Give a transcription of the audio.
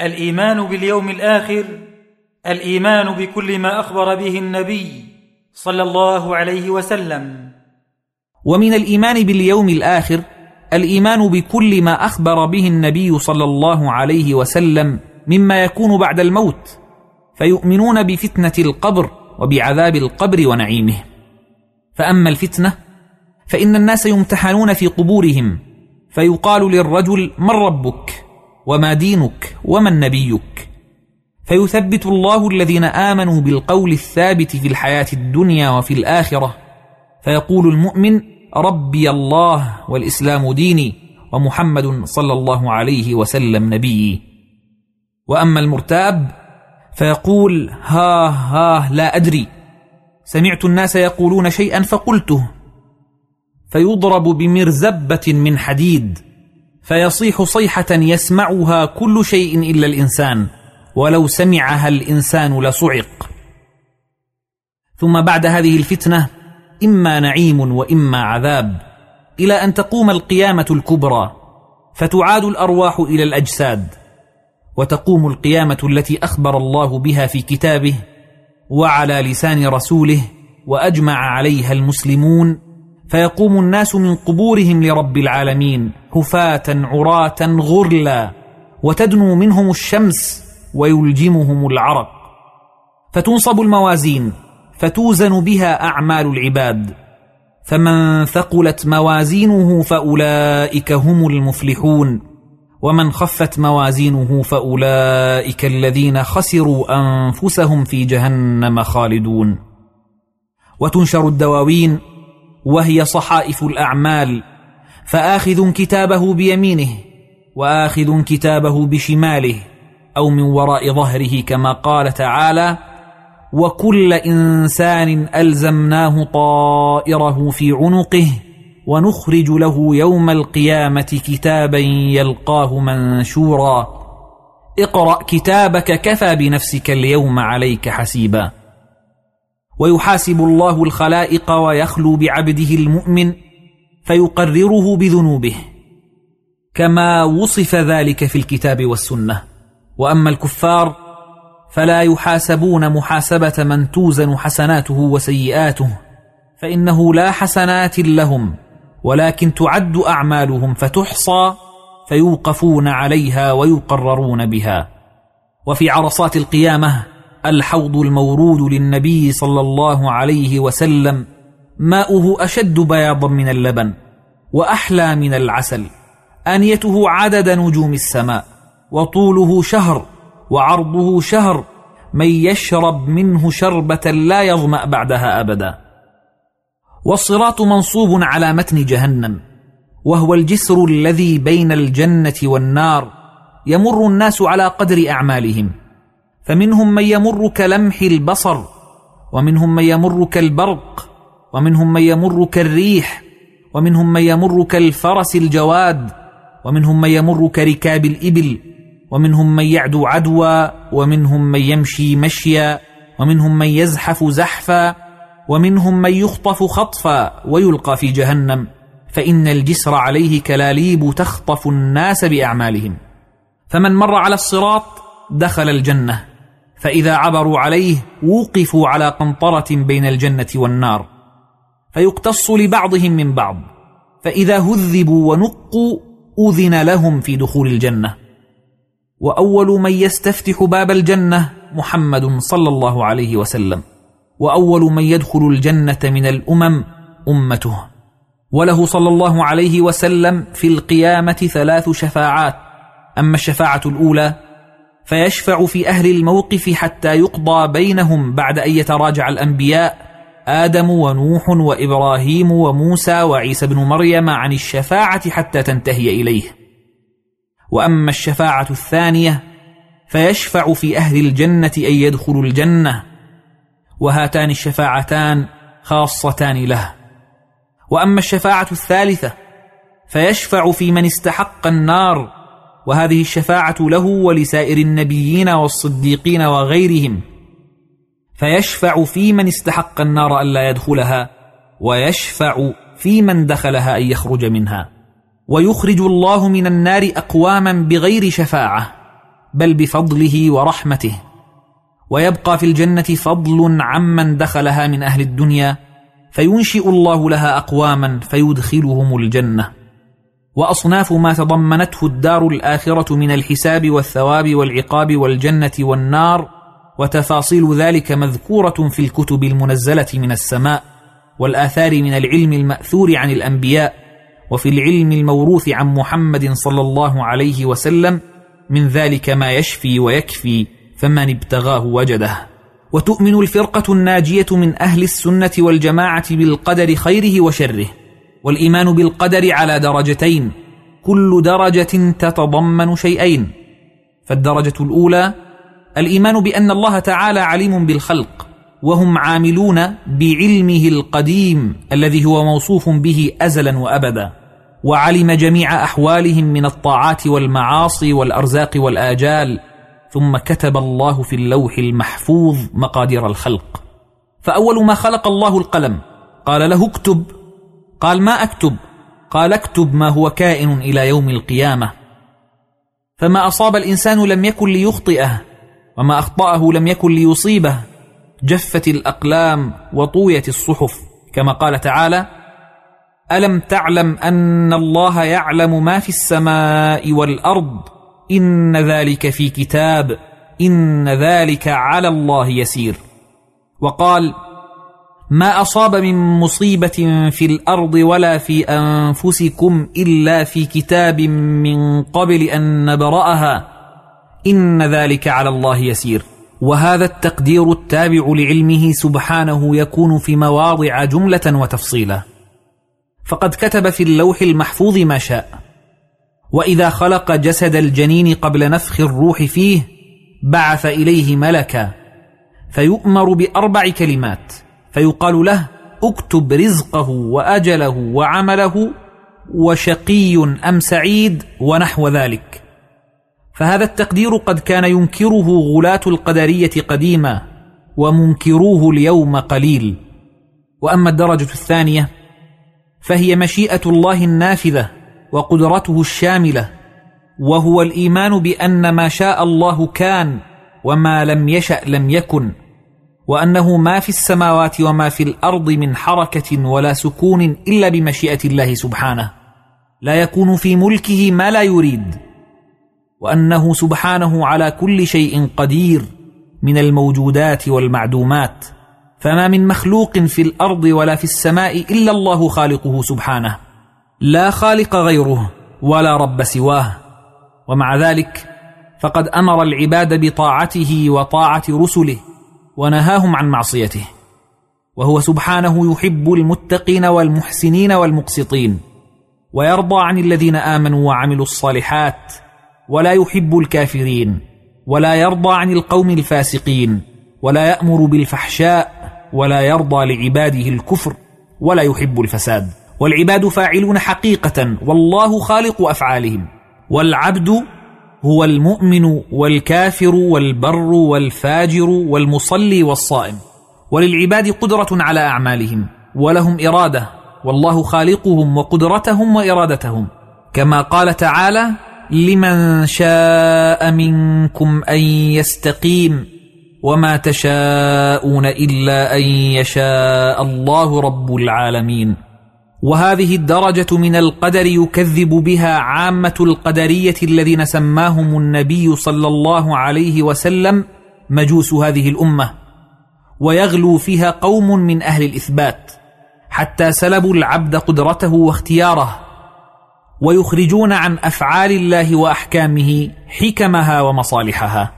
الإيمان باليوم الآخر الإيمان بكل ما أخبر به النبي صلى الله عليه وسلم. ومن الإيمان باليوم الآخر الإيمان بكل ما أخبر به النبي صلى الله عليه وسلم مما يكون بعد الموت فيؤمنون بفتنة القبر وبعذاب القبر ونعيمه. فأما الفتنة فإن الناس يمتحنون في قبورهم فيقال للرجل من ربك؟ وما دينك ومن نبيك فيثبت الله الذين آمنوا بالقول الثابت في الحياة الدنيا وفي الآخرة. فيقول المؤمن ربي الله والإسلام ديني ومحمد صلى الله عليه وسلم نبيي. وأما المرتاب فيقول ها ها لا أدري. سمعت الناس يقولون شيئا فقلته. فيضرب بمرزبة من حديد. فيصيح صيحة يسمعها كل شيء إلا الإنسان ولو سمعها الإنسان لصعق. ثم بعد هذه الفتنة إما نعيم وإما عذاب إلى أن تقوم القيامة الكبرى فتعاد الأرواح إلى الأجساد وتقوم القيامة التي أخبر الله بها في كتابه وعلى لسان رسوله وأجمع عليها المسلمون فيقوم الناس من قبورهم لرب العالمين حفاه عراة غرلا وتدنو منهم الشمس ويلجمهم العرق. فتنصب الموازين فتوزن بها أعمال العباد. فمن ثقلت موازينه فأولئك هم المفلحون. ومن خفت موازينه فأولئك الذين خسروا أنفسهم في جهنم خالدون. وتنشر الدواوين وهي صحائف الأعمال فآخذ كتابه بيمينه وآخذ كتابه بشماله أو من وراء ظهره كما قال تعالى وكل إنسان ألزمناه طائره في عنقه ونخرج له يوم القيامة كتابا يلقاه منشورا. اقرأ كتابك كفى بنفسك اليوم عليك حسيبا. ويحاسب الله الخلائق ويخلو بعبده المؤمن فيقرره بذنوبه. كما وصف ذلك في الكتاب والسنة. وأما الكفار فلا يحاسبون محاسبة من توزن حسناته وسيئاته فإنه لا حسنات لهم ولكن تعد أعمالهم فتحصى فيوقفون عليها ويقررون بها. وفي عرصات القيامة الحوض المورود للنبي صلى الله عليه وسلم ماؤه أشد بياضا من اللبن وأحلى من العسل آنيته عدد نجوم السماء وطوله شهر وعرضه شهر من يشرب منه شربة لا يظمأ بعدها أبدا. والصراط منصوب على متن جهنم وهو الجسر الذي بين الجنة والنار يمر الناس على قدر أعمالهم. فمنهم من يمر كلمح البصر ومنهم من يمر كالبرق ومنهم من يمر كالريح ومنهم من يمر كالفرس الجواد ومنهم من يمر كركاب الإبل ومنهم من يعدو عدوى ومنهم من يمشي مشيا ومنهم من يزحف زحفا ومنهم من يخطف خطفا ويلقى في جهنم. فإن الجسر عليه كلاليب تخطف الناس بأعمالهم. فمن مر على الصراط دخل الجنة. فإذا عبروا عليه وقفوا على قنطرة بين الجنة والنار فيقتص لبعضهم من بعض فإذا هذبوا ونقوا أذن لهم في دخول الجنة. وأول من يستفتح باب الجنة محمد صلى الله عليه وسلم وأول من يدخل الجنة من الأمم أمته. وله صلى الله عليه وسلم في القيامة ثلاث شفاعات أما الشفاعة الأولى فيشفع في أهل الموقف حتى يقضى بينهم بعد أن يتراجع الأنبياء آدم ونوح وإبراهيم وموسى وعيسى بن مريم عن الشفاعة حتى تنتهي إليه. وأما الشفاعة الثانية فيشفع في أهل الجنة أن يدخلوا الجنة وهاتان الشفاعتان خاصتان له. وأما الشفاعة الثالثة فيشفع في من استحق النار وهذه الشفاعة له ولسائر النبيين والصديقين وغيرهم. فيشفع في من استحق النار ألا يدخلها ويشفع في من دخلها أن يخرج منها. ويخرج الله من النار أقواما بغير شفاعة بل بفضله ورحمته. ويبقى في الجنة فضل عمن دخلها من أهل الدنيا فينشئ الله لها أقواما فيدخلهم الجنة. وأصناف ما تضمنته الدار الآخرة من الحساب والثواب والعقاب والجنة والنار وتفاصيل ذلك مذكورة في الكتب المنزلة من السماء والآثار من العلم المأثور عن الأنبياء وفي العلم الموروث عن محمد صلى الله عليه وسلم من ذلك ما يشفي ويكفي فمن ابتغاه وجده. وتؤمن الفرقة الناجية من أهل السنة والجماعة بالقدر خيره وشره. والإيمان بالقدر على درجتين كل درجة تتضمن شيئين. فالدرجة الأولى الإيمان بأن الله تعالى عليم بالخلق وهم عاملون بعلمه القديم الذي هو موصوف به أزلا وأبدا وعلم جميع أحوالهم من الطاعات والمعاصي والأرزاق والآجال. ثم كتب الله في اللوح المحفوظ مقادير الخلق. فأول ما خلق الله القلم قال له اكتب قال ما أكتب. قال اكتب ما هو كائن إلى يوم القيامة. فما أصاب الإنسان لم يكن ليخطئه وما أخطأه لم يكن ليصيبه. جفت الأقلام وطويت الصحف كما قال تعالى ألم تعلم أن الله يعلم ما في السماء والأرض؟ إن ذلك في كتاب إن ذلك على الله يسير. وقال ما أصاب من مصيبة في الأرض ولا في أنفسكم إلا في كتاب من قبل أن نبرأها. إن ذلك على الله يسير. وهذا التقدير التابع لعلمه سبحانه يكون في مواضع جملة وتفصيلا. فقد كتب في اللوح المحفوظ ما شاء. وإذا خلق جسد الجنين قبل نفخ الروح فيه بعث إليه ملكا. فيؤمر بأربع كلمات. فيقال له اكتب رزقه وأجله وعمله وشقي أم سعيد ونحو ذلك. فهذا التقدير قد كان ينكره غلاة القدرية قديما ومنكروه اليوم قليل. وأما الدرجة الثانية فهي مشيئة الله النافذة وقدرته الشاملة وهو الإيمان بأن ما شاء الله كان وما لم يشأ لم يكن. وأنه ما في السماوات وما في الأرض من حركة ولا سكون إلا بمشيئة الله سبحانه. لا يكون في ملكه ما لا يريد. وأنه سبحانه على كل شيء قدير من الموجودات والمعدومات. فما من مخلوق في الأرض ولا في السماء إلا الله خالقه سبحانه. لا خالق غيره ولا رب سواه. ومع ذلك فقد أمر العباد بطاعته وطاعة رسله. ونهاهم عن معصيته. وهو سبحانه يحب المتقين والمحسنين والمقسطين ويرضى عن الذين آمنوا وعملوا الصالحات ولا يحب الكافرين ولا يرضى عن القوم الفاسقين ولا يأمر بالفحشاء ولا يرضى لعباده الكفر ولا يحب الفساد. والعباد فاعلون حقيقة والله خالق أفعالهم والعبد هو المؤمن والكافر والبر والفاجر والمصلي والصائم. وللعباد قدرة على أعمالهم ولهم إرادة والله خالقهم وقدرتهم وإرادتهم. كما قال تعالى لمن شاء منكم أن يستقيم وما تشاءون إلا أن يشاء الله رب العالمين. وهذه الدرجة من القدر يكذب بها عامة القدرية الذين سماهم النبي صلى الله عليه وسلم مجوس هذه الأمة ويغلو فيها قوم من أهل الإثبات حتى سلبوا العبد قدرته واختياره ويخرجون عن أفعال الله وأحكامه حكمها ومصالحها.